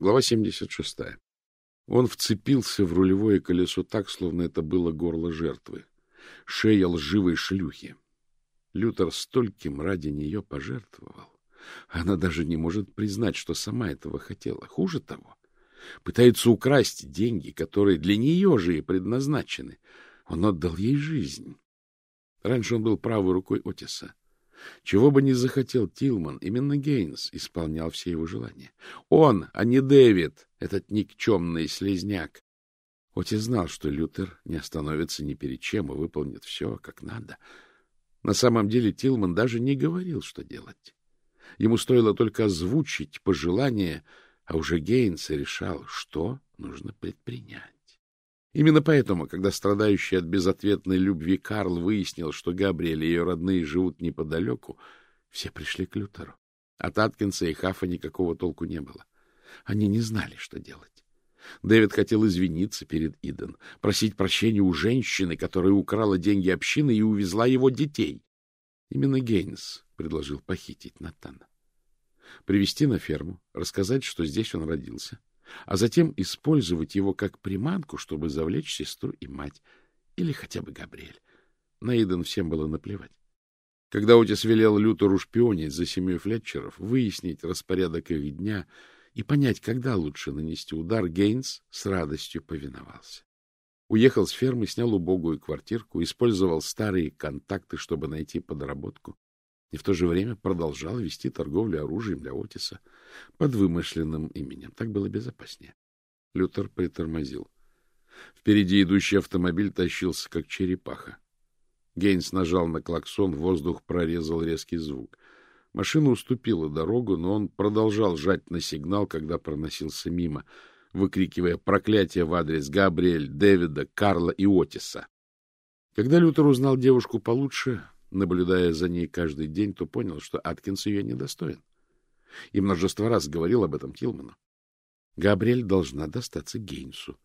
Глава 76. Он вцепился в рулевое колесо так, словно это было горло жертвы. Шея лживой шлюхи. Лютер стольким ради нее пожертвовал. Она даже не может признать, что сама этого хотела. Хуже того, пытается украсть деньги, которые для нее же и предназначены. Он отдал ей жизнь. Раньше он был правой рукой Отиса. Чего бы ни захотел Тилман, именно Гейнс исполнял все его желания. Он, а не Дэвид, этот никчемный слезняк. Отис знал, что Лютер не остановится ни перед чем и выполнит все как надо. На самом деле Тилман даже не говорил, что делать. Ему стоило только озвучить пожелание, а уже Гейнс решал, что нужно предпринять. Именно поэтому, когда страдающий от безответной любви Карл выяснил, что Габриэль и ее родные живут неподалеку, все пришли к Лютеру. От Аткинса и Хафа никакого толку не было. Они не знали, что делать. Дэвид хотел извиниться перед Иден, просить прощения у женщины, которая украла деньги общины и увезла его детей. Именно Гейнс предложил похитить Натана. Привести на ферму, рассказать, что здесь он родился, а затем использовать его как приманку, чтобы завлечь сестру и мать, или хотя бы Габриэль. На Иден всем было наплевать. Когда Отис велел Лютеру шпионить за семьей Флетчеров, выяснить распорядок их дня и понять, когда лучше нанести удар, Гейнс с радостью повиновался. Уехал с фермы, снял убогую квартирку, использовал старые контакты, чтобы найти подработку, и в то же время продолжал вести торговлю оружием для Отиса под вымышленным именем. Так было безопаснее. Лютер притормозил. Впереди идущий автомобиль тащился, как черепаха. Гейнс нажал на клаксон, воздух прорезал резкий звук. Машина уступила дорогу, но он продолжал жать на сигнал, когда проносился мимо, выкрикивая проклятие в адрес Габриэль, Дэвида, Карла и Отиса. Когда Лютер узнал девушку получше, наблюдая за ней каждый день, то понял, что Аткинс ее недостоин. И множество раз говорил об этом Тилману. Габриэль должна достаться Гейнсу.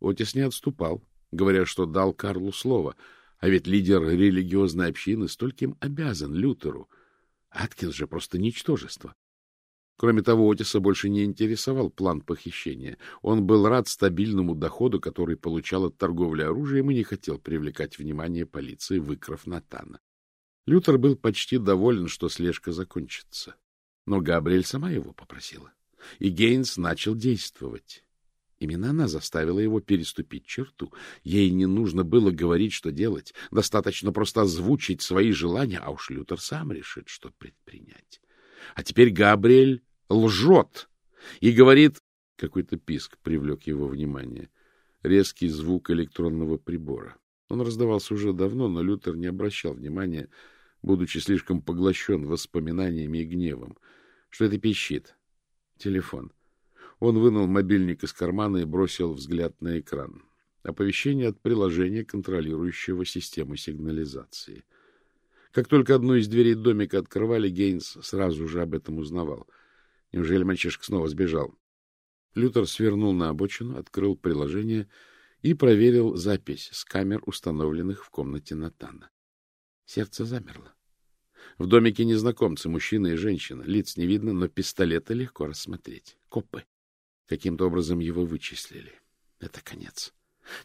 Отис не отступал, говоря, что дал Карлу слово, а ведь лидер религиозной общины стольким обязан Лютеру. Аткинс же просто ничтожество. Кроме того, Отиса больше не интересовал план похищения. Он был рад стабильному доходу, который получал от торговли оружием, и не хотел привлекать внимание полиции, выкрав Натана. Лютер был почти доволен, что слежка закончится. Но Габриэль сама его попросила. И Гейнс начал действовать. Именно она заставила его переступить черту. Ей не нужно было говорить, что делать. Достаточно просто озвучить свои желания, а уж Лютер сам решит, что предпринять. А теперь Габриэль лжет и говорит... Какой-то писк привлек его внимание. Резкий звук электронного прибора. Он раздавался уже давно, но Лютер не обращал внимания, будучи слишком поглощен воспоминаниями и гневом. Что это пищит? Телефон. Он вынул мобильник из кармана и бросил взгляд на экран. Оповещение от приложения, контролирующего систему сигнализации. Как только одну из дверей домика открывали, Гейнс сразу же об этом узнавал — Неужели мальчишка снова сбежал? Лютер свернул на обочину, открыл приложение и проверил запись с камер, установленных в комнате Натана. Сердце замерло. В домике незнакомцы, мужчина и женщина. Лиц не видно, но пистолеты легко рассмотреть. Копы. Каким-то образом его вычислили. Это конец.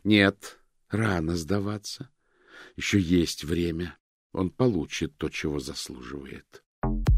Нет, рано сдаваться. Еще есть время. Он получит то, чего заслуживает. Thank you.